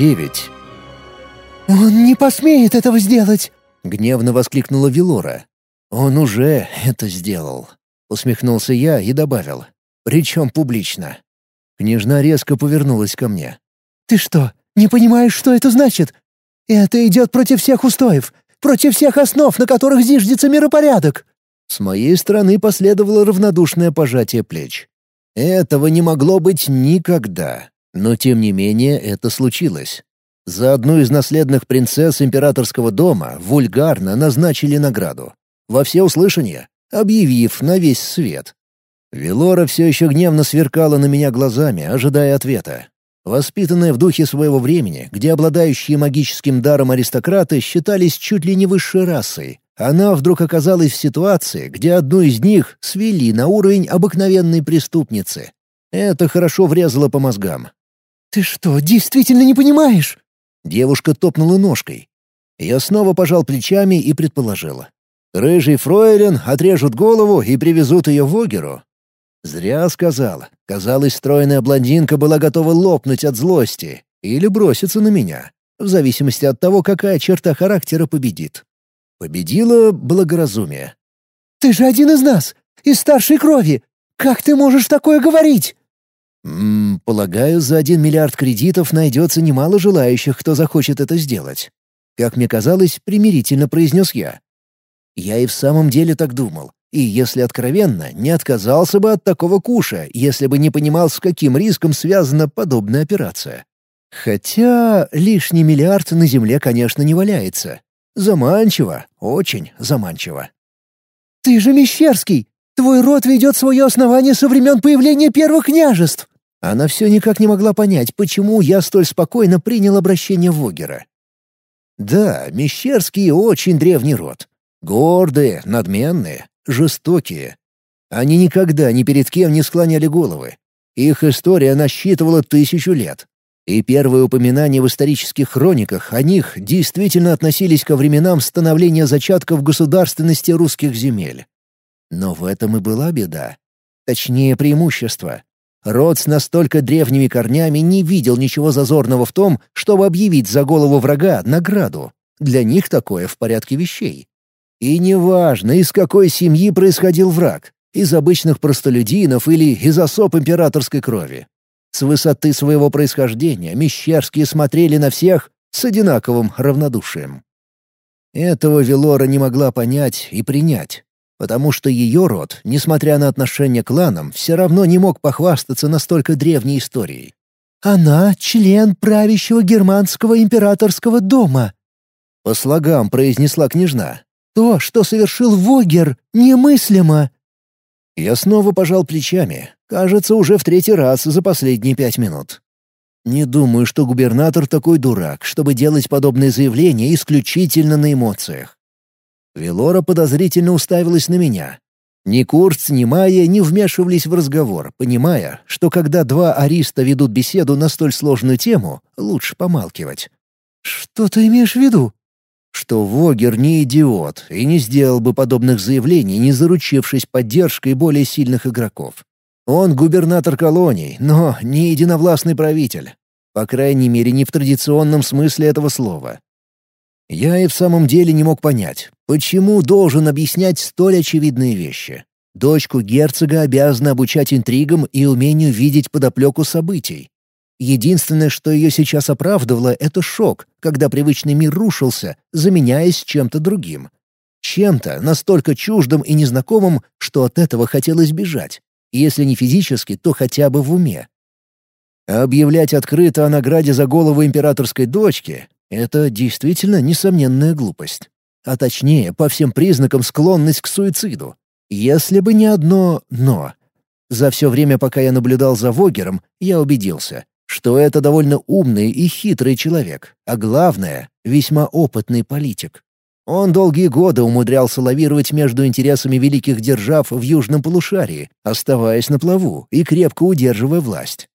Девять. «Он не посмеет этого сделать!» — гневно воскликнула Вилора. «Он уже это сделал», — усмехнулся я и добавил. «Причем публично». Княжна резко повернулась ко мне. «Ты что, не понимаешь, что это значит? Это идет против всех устоев, против всех основ, на которых зиждется миропорядок!» С моей стороны последовало равнодушное пожатие плеч. Этого не могло быть никогда, но тем не менее это случилось. За одну из наследных принцесс императорского дома вульгарно назначили награду. Во всеуслышание, объявив на весь свет. Велора все еще гневно сверкала на меня глазами, ожидая ответа. Воспитанная в духе своего времени, где обладающие магическим даром аристократы считались чуть ли не высшей расой, она вдруг оказалась в ситуации, где одну из них свели на уровень обыкновенной преступницы. Это хорошо врезало по мозгам. «Ты что, действительно не понимаешь?» Девушка топнула ножкой. Я снова пожал плечами и предположил. «Рыжий фройлен отрежут голову и привезут ее в Огеру». Зря сказала. Казалось, стройная блондинка была готова лопнуть от злости или броситься на меня, в зависимости от того, какая черта характера победит. Победило благоразумие. «Ты же один из нас, из старшей крови! Как ты можешь такое говорить?» «Ммм, полагаю, за один миллиард кредитов найдется немало желающих, кто захочет это сделать. Как мне казалось, примирительно произнес я. Я и в самом деле так думал. И, если откровенно, не отказался бы от такого куша, если бы не понимал, с каким риском связана подобная операция. Хотя лишний миллиард на Земле, конечно, не валяется. Заманчиво, очень заманчиво. «Ты же Мещерский! Твой род ведет свое основание со времен появления первых княжеств!» Она все никак не могла понять, почему я столь спокойно принял обращение Вогера. Да, Мещерский очень древний род. Гордые, надменные, жестокие. Они никогда ни перед кем не склоняли головы. Их история насчитывала тысячу лет. И первые упоминания в исторических хрониках о них действительно относились ко временам становления зачатков государственности русских земель. Но в этом и была беда. Точнее, преимущество. Род с настолько древними корнями не видел ничего зазорного в том, чтобы объявить за голову врага награду. Для них такое в порядке вещей. И неважно, из какой семьи происходил враг — из обычных простолюдинов или из особ императорской крови. С высоты своего происхождения Мещерские смотрели на всех с одинаковым равнодушием. Этого Велора не могла понять и принять, потому что ее род, несмотря на отношение к кланам, все равно не мог похвастаться настолько древней историей. «Она — член правящего германского императорского дома», — по слогам произнесла княжна. «То, что совершил Вогер, немыслимо». Я снова пожал плечами, кажется, уже в третий раз за последние пять минут. Не думаю, что губернатор такой дурак, чтобы делать подобные заявления исключительно на эмоциях. Велора подозрительно уставилась на меня. Ни Курц, ни Майя не вмешивались в разговор, понимая, что когда два ариста ведут беседу на столь сложную тему, лучше помалкивать. «Что ты имеешь в виду?» Что Вогер не идиот и не сделал бы подобных заявлений, не заручившись поддержкой более сильных игроков. Он губернатор колоний, но не единовластный правитель. По крайней мере, не в традиционном смысле этого слова. Я и в самом деле не мог понять, почему должен объяснять столь очевидные вещи. Дочку герцога обязана обучать интригам и умению видеть подоплеку событий. Единственное, что ее сейчас оправдывало, — это шок, когда привычный мир рушился, заменяясь чем-то другим. Чем-то настолько чуждым и незнакомым, что от этого хотелось бежать. Если не физически, то хотя бы в уме. Объявлять открыто о награде за голову императорской дочки это действительно несомненная глупость. А точнее, по всем признакам склонность к суициду. Если бы не одно «но». За все время, пока я наблюдал за Вогером, я убедился, что это довольно умный и хитрый человек, а главное — весьма опытный политик. Он долгие годы умудрялся лавировать между интересами великих держав в южном полушарии, оставаясь на плаву и крепко удерживая власть.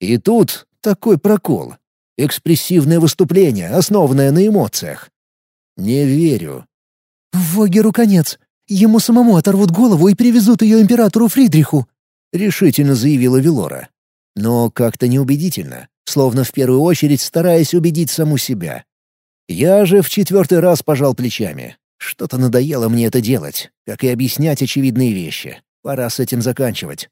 И тут такой прокол. Экспрессивное выступление, основанное на эмоциях. Не верю. «Вогеру конец. Ему самому оторвут голову и привезут ее императору Фридриху», — решительно заявила Велора. Но как-то неубедительно. словно в первую очередь стараясь убедить саму себя. Я же в четвертый раз пожал плечами. Что-то надоело мне это делать, как и объяснять очевидные вещи. Пора с этим заканчивать.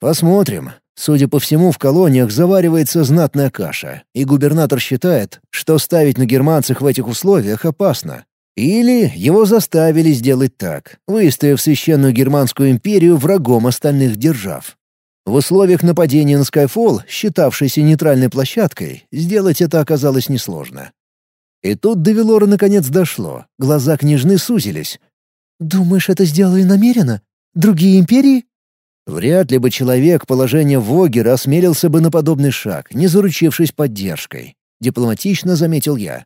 Посмотрим. Судя по всему, в колониях заваривается знатная каша, и губернатор считает, что ставить на германцев в этих условиях опасно. Или его заставили сделать так, выставив священную германскую империю врагом остальных держав. В условиях нападения на Скайфолл, считавшейся нейтральной площадкой, сделать это оказалось несложно. И тут до Велора наконец дошло, глаза княжны сузились. «Думаешь, это сделали намеренно? Другие империи?» Вряд ли бы человек положения Вогера осмелился бы на подобный шаг, не заручившись поддержкой. Дипломатично заметил я.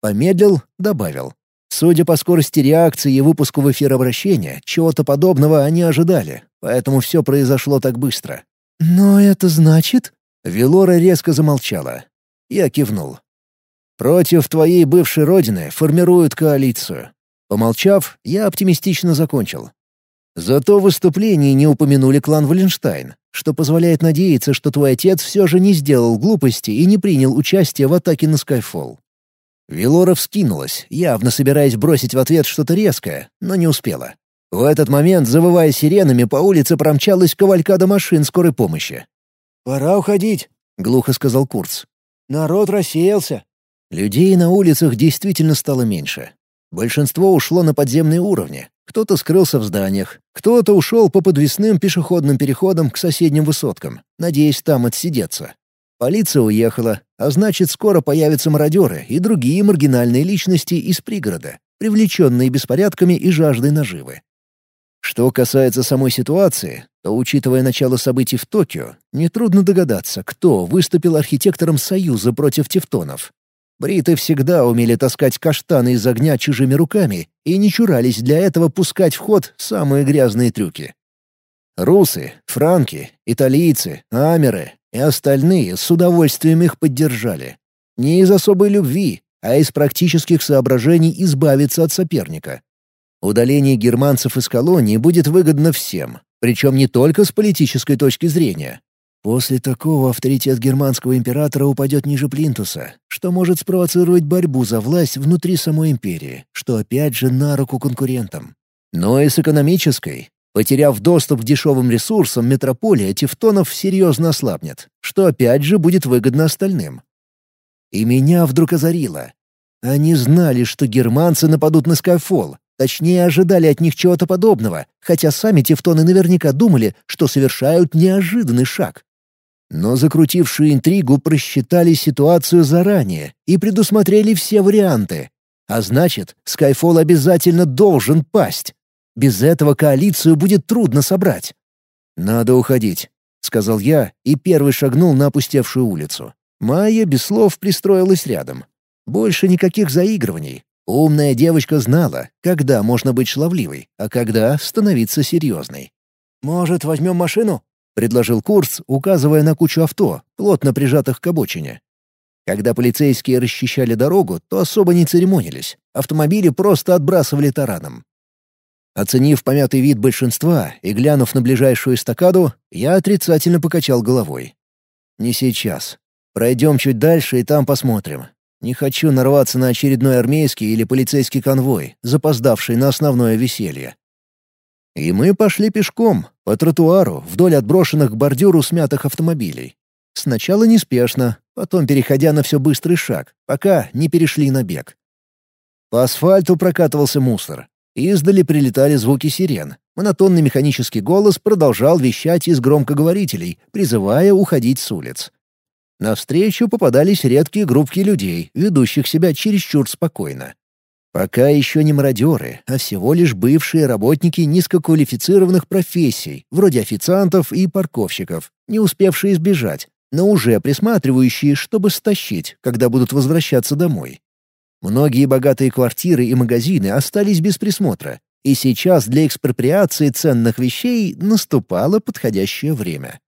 Помедлил, добавил. Судя по скорости реакции и выпуску в эфир обращения, чего-то подобного они ожидали, поэтому все произошло так быстро. «Но это значит...» Велора резко замолчала. Я кивнул. «Против твоей бывшей родины формируют коалицию». Помолчав, я оптимистично закончил. Зато в выступлении не упомянули клан Валенштайн, что позволяет надеяться, что твой отец все же не сделал глупости и не принял участие в атаке на Скайфолл. Велора вскинулась, явно собираясь бросить в ответ что-то резкое, но не успела. В этот момент, завывая сиренами, по улице промчалась кавалькада машин скорой помощи. «Пора уходить», — глухо сказал Курц. «Народ рассеялся». Людей на улицах действительно стало меньше. Большинство ушло на подземные уровни, кто-то скрылся в зданиях, кто-то ушел по подвесным пешеходным переходам к соседним высоткам, надеясь там отсидеться. Полиция уехала, а значит, скоро появятся мародеры и другие маргинальные личности из пригорода, привлеченные беспорядками и жаждой наживы. Что касается самой ситуации, то, учитывая начало событий в Токио, нетрудно догадаться, кто выступил архитектором Союза против тевтонов. Бриты всегда умели таскать каштаны из огня чужими руками и не чурались для этого пускать в ход самые грязные трюки. Русы, франки, италийцы, амеры и остальные с удовольствием их поддержали. Не из особой любви, а из практических соображений избавиться от соперника. Удаление германцев из колонии будет выгодно всем, причем не только с политической точки зрения, После такого авторитет германского императора упадет ниже плинтуса, что может спровоцировать борьбу за власть внутри самой империи, что опять же на руку конкурентам. Но и с экономической. Потеряв доступ к дешевым ресурсам, метрополия тевтонов серьезно ослабнет, что опять же будет выгодно остальным. И меня вдруг озарило. Они знали, что германцы нападут на Скайфолл, точнее ожидали от них чего-то подобного, хотя сами тевтоны наверняка думали, что совершают неожиданный шаг. Но закрутившие интригу просчитали ситуацию заранее и предусмотрели все варианты. А значит, Скайфолл обязательно должен пасть. Без этого коалицию будет трудно собрать. «Надо уходить», — сказал я и первый шагнул на опустевшую улицу. Майя без слов пристроилась рядом. Больше никаких заигрываний. Умная девочка знала, когда можно быть шлавливой, а когда становиться серьезной. «Может, возьмем машину?» — предложил Курс, указывая на кучу авто, плотно прижатых к обочине. Когда полицейские расчищали дорогу, то особо не церемонились. Автомобили просто отбрасывали тараном. Оценив помятый вид большинства и глянув на ближайшую эстакаду, я отрицательно покачал головой. «Не сейчас. Пройдем чуть дальше и там посмотрим. Не хочу нарваться на очередной армейский или полицейский конвой, запоздавший на основное веселье. И мы пошли пешком, по тротуару, вдоль отброшенных к бордюру смятых автомобилей. Сначала неспешно, потом переходя на все быстрый шаг, пока не перешли на бег. По асфальту прокатывался мусор. Издали прилетали звуки сирен. Монотонный механический голос продолжал вещать из громкоговорителей, призывая уходить с улиц. Навстречу попадались редкие группки людей, ведущих себя чересчур спокойно. Пока еще не мародеры, а всего лишь бывшие работники низкоквалифицированных профессий, вроде официантов и парковщиков, не успевшие избежать, но уже присматривающие, чтобы стащить, когда будут возвращаться домой. Многие богатые квартиры и магазины остались без присмотра, и сейчас для экспроприации ценных вещей наступало подходящее время.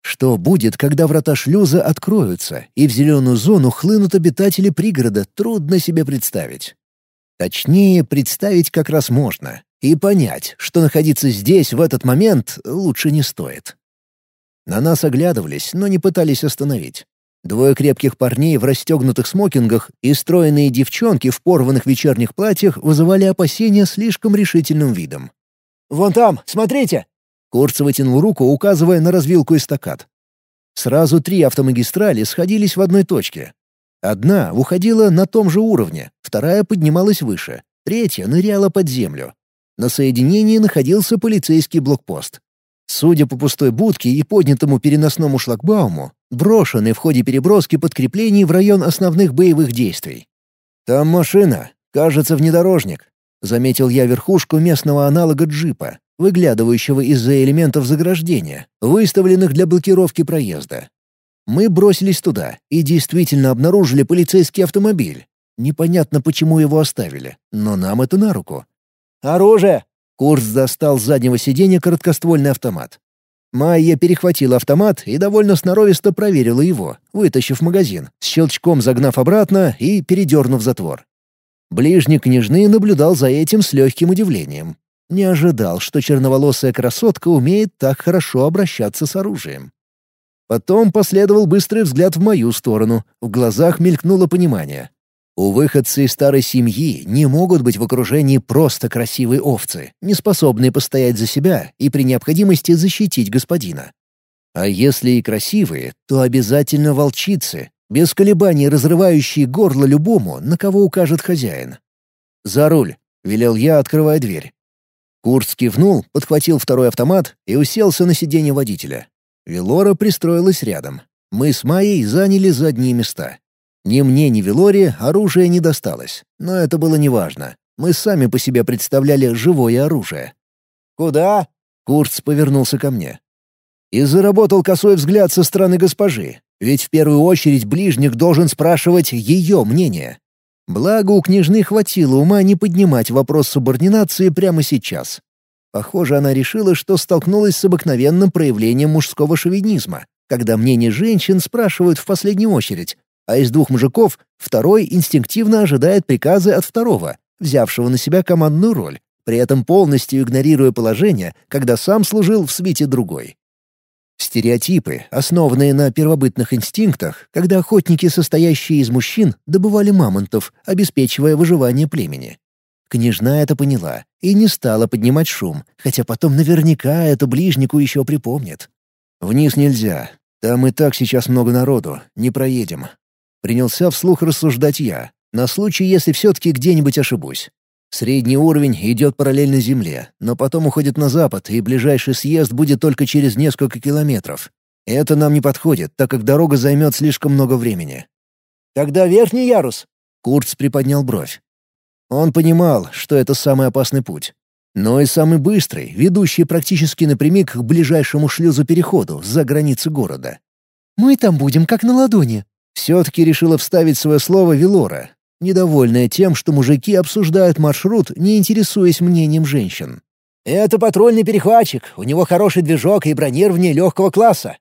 Что будет, когда врата шлюза откроются, и в зеленую зону хлынут обитатели пригорода, трудно себе представить. Точнее, представить как раз можно. И понять, что находиться здесь в этот момент лучше не стоит. На нас оглядывались, но не пытались остановить. Двое крепких парней в расстегнутых смокингах и стройные девчонки в порванных вечерних платьях вызывали опасения слишком решительным видом. «Вон там, смотрите!» Курц вытянул руку, указывая на развилку эстакад. Сразу три автомагистрали сходились в одной точке. Одна уходила на том же уровне, вторая поднималась выше, третья ныряла под землю. На соединении находился полицейский блокпост. Судя по пустой будке и поднятому переносному шлагбауму, брошенный в ходе переброски подкреплений в район основных боевых действий. «Там машина, кажется, внедорожник», — заметил я верхушку местного аналога джипа, выглядывающего из-за элементов заграждения, выставленных для блокировки проезда. Мы бросились туда и действительно обнаружили полицейский автомобиль. Непонятно, почему его оставили, но нам это на руку. «Оружие!» Курс достал с заднего сиденья короткоствольный автомат. Майя перехватила автомат и довольно сноровисто проверила его, вытащив магазин, с щелчком загнав обратно и передернув затвор. Ближний княжны наблюдал за этим с легким удивлением. Не ожидал, что черноволосая красотка умеет так хорошо обращаться с оружием. Потом последовал быстрый взгляд в мою сторону, в глазах мелькнуло понимание. У выходцы из старой семьи не могут быть в окружении просто красивые овцы, не способные постоять за себя и при необходимости защитить господина. А если и красивые, то обязательно волчицы, без колебаний разрывающие горло любому, на кого укажет хозяин. «За руль!» — велел я, открывая дверь. Курц кивнул, подхватил второй автомат и уселся на сиденье водителя. Велора пристроилась рядом. Мы с Майей заняли задние места. Ни мне, ни Велоре оружие не досталось, но это было неважно. Мы сами по себе представляли живое оружие. «Куда?» — Курц повернулся ко мне. И заработал косой взгляд со стороны госпожи, ведь в первую очередь ближник должен спрашивать ее мнение. Благо, у княжны хватило ума не поднимать вопрос субординации прямо сейчас. Похоже, она решила, что столкнулась с обыкновенным проявлением мужского шовинизма, когда мнение женщин спрашивают в последнюю очередь, а из двух мужиков второй инстинктивно ожидает приказы от второго, взявшего на себя командную роль, при этом полностью игнорируя положение, когда сам служил в свите другой. Стереотипы, основанные на первобытных инстинктах, когда охотники, состоящие из мужчин, добывали мамонтов, обеспечивая выживание племени. Княжна это поняла и не стала поднимать шум, хотя потом наверняка это ближнику еще припомнит. «Вниз нельзя. Там и так сейчас много народу. Не проедем. Принялся вслух рассуждать я, на случай, если все-таки где-нибудь ошибусь. Средний уровень идет параллельно Земле, но потом уходит на запад, и ближайший съезд будет только через несколько километров. Это нам не подходит, так как дорога займет слишком много времени. «Тогда верхний ярус?» Курц приподнял бровь. Он понимал, что это самый опасный путь. Но и самый быстрый, ведущий практически напрямик к ближайшему шлюзу-переходу за границы города. «Мы там будем как на ладони», все-таки решила вставить свое слово Велора, недовольная тем, что мужики обсуждают маршрут, не интересуясь мнением женщин. «Это патрульный перехватчик, у него хороший движок и бронирование легкого класса».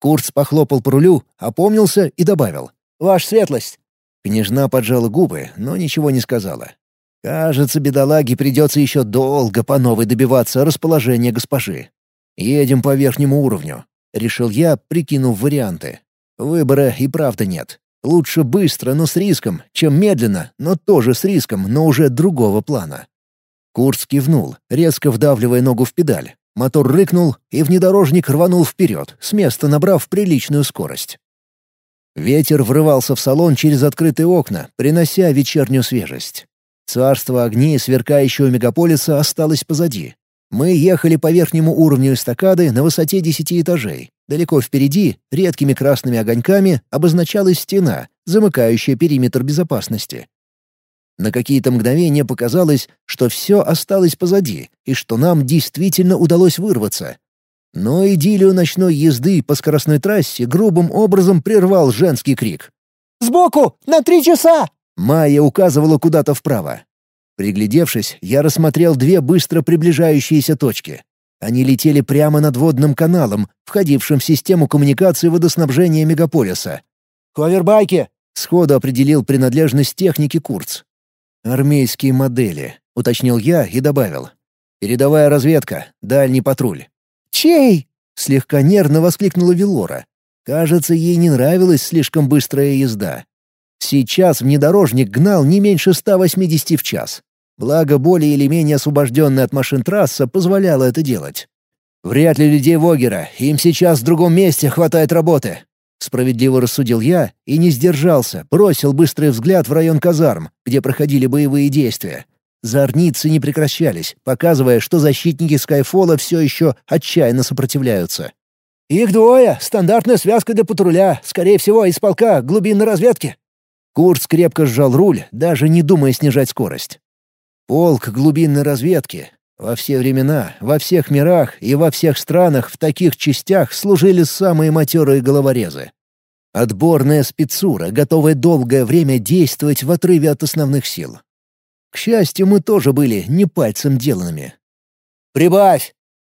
Курц похлопал по рулю, опомнился и добавил. «Ваша светлость». Княжна поджала губы, но ничего не сказала. Кажется, бедолаге придется еще долго по новой добиваться расположения госпожи. «Едем по верхнему уровню», — решил я, прикинув варианты. Выбора и правда нет. Лучше быстро, но с риском, чем медленно, но тоже с риском, но уже другого плана. Курц кивнул, резко вдавливая ногу в педаль. Мотор рыкнул, и внедорожник рванул вперед, с места набрав приличную скорость. Ветер врывался в салон через открытые окна, принося вечернюю свежесть. Царство огней сверкающего мегаполиса осталось позади. Мы ехали по верхнему уровню эстакады на высоте десяти этажей. Далеко впереди, редкими красными огоньками, обозначалась стена, замыкающая периметр безопасности. На какие-то мгновения показалось, что все осталось позади, и что нам действительно удалось вырваться. Но идиллию ночной езды по скоростной трассе грубым образом прервал женский крик. «Сбоку! На три часа!» Майя указывала куда-то вправо. Приглядевшись, я рассмотрел две быстро приближающиеся точки. Они летели прямо над водным каналом, входившим в систему коммуникации водоснабжения мегаполиса. «Ховербайки!» — сходу определил принадлежность техники Курц. «Армейские модели», — уточнил я и добавил. «Передовая разведка, дальний патруль». «Чей?» — слегка нервно воскликнула Велора. Кажется, ей не нравилась слишком быстрая езда. Сейчас внедорожник гнал не меньше 180 в час. Благо, более или менее освобожденная от машин трасса позволяла это делать. «Вряд ли людей Вогера, им сейчас в другом месте хватает работы», Справедливо рассудил я и не сдержался, бросил быстрый взгляд в район казарм, где проходили боевые действия. Зорницы не прекращались, показывая, что защитники Скайфола все еще отчаянно сопротивляются. «Их двое, стандартная связка для патруля, скорее всего, из полка глубинной разведки». Курс крепко сжал руль, даже не думая снижать скорость. Полк глубинной разведки. Во все времена, во всех мирах и во всех странах в таких частях служили самые матерые головорезы. Отборная спецура, готовая долгое время действовать в отрыве от основных сил. К счастью, мы тоже были не пальцем деланными. «Прибавь!»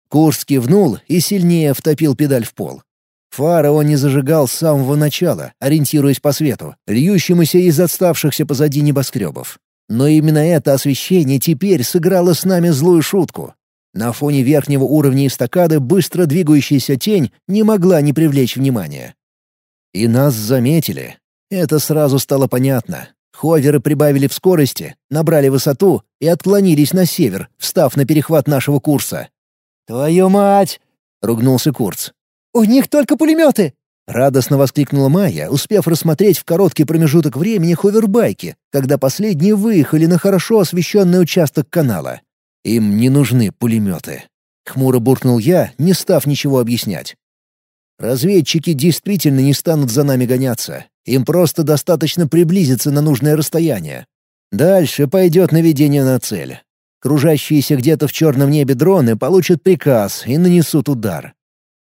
Курс кивнул и сильнее втопил педаль в пол. Фара он не зажигал с самого начала, ориентируясь по свету, льющемуся из отставшихся позади небоскребов. Но именно это освещение теперь сыграло с нами злую шутку. На фоне верхнего уровня эстакады быстро двигающаяся тень не могла не привлечь внимания. И нас заметили. Это сразу стало понятно. Ховеры прибавили в скорости, набрали высоту и отклонились на север, встав на перехват нашего курса. «Твою мать!» — ругнулся Курц. «У них только пулеметы!» Радостно воскликнула Майя, успев рассмотреть в короткий промежуток времени ховербайки, когда последние выехали на хорошо освещенный участок канала. Им не нужны пулеметы. Хмуро буркнул я, не став ничего объяснять. Разведчики действительно не станут за нами гоняться. Им просто достаточно приблизиться на нужное расстояние. Дальше пойдет наведение на цель. Кружащиеся где-то в черном небе дроны получат приказ и нанесут удар.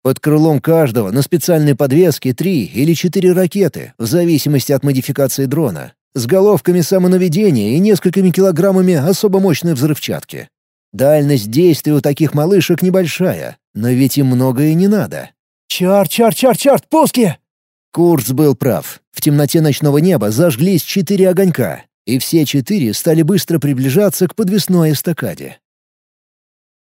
Под крылом каждого на специальной подвеске три или четыре ракеты, в зависимости от модификации дрона, с головками самонаведения и несколькими килограммами особо мощной взрывчатки. Дальность действия у таких малышек небольшая, но ведь им многое не надо. «Чарт, чарт, чарт, чарт, пуски!» Курс был прав. В темноте ночного неба зажглись четыре огонька, и все четыре стали быстро приближаться к подвесной эстакаде.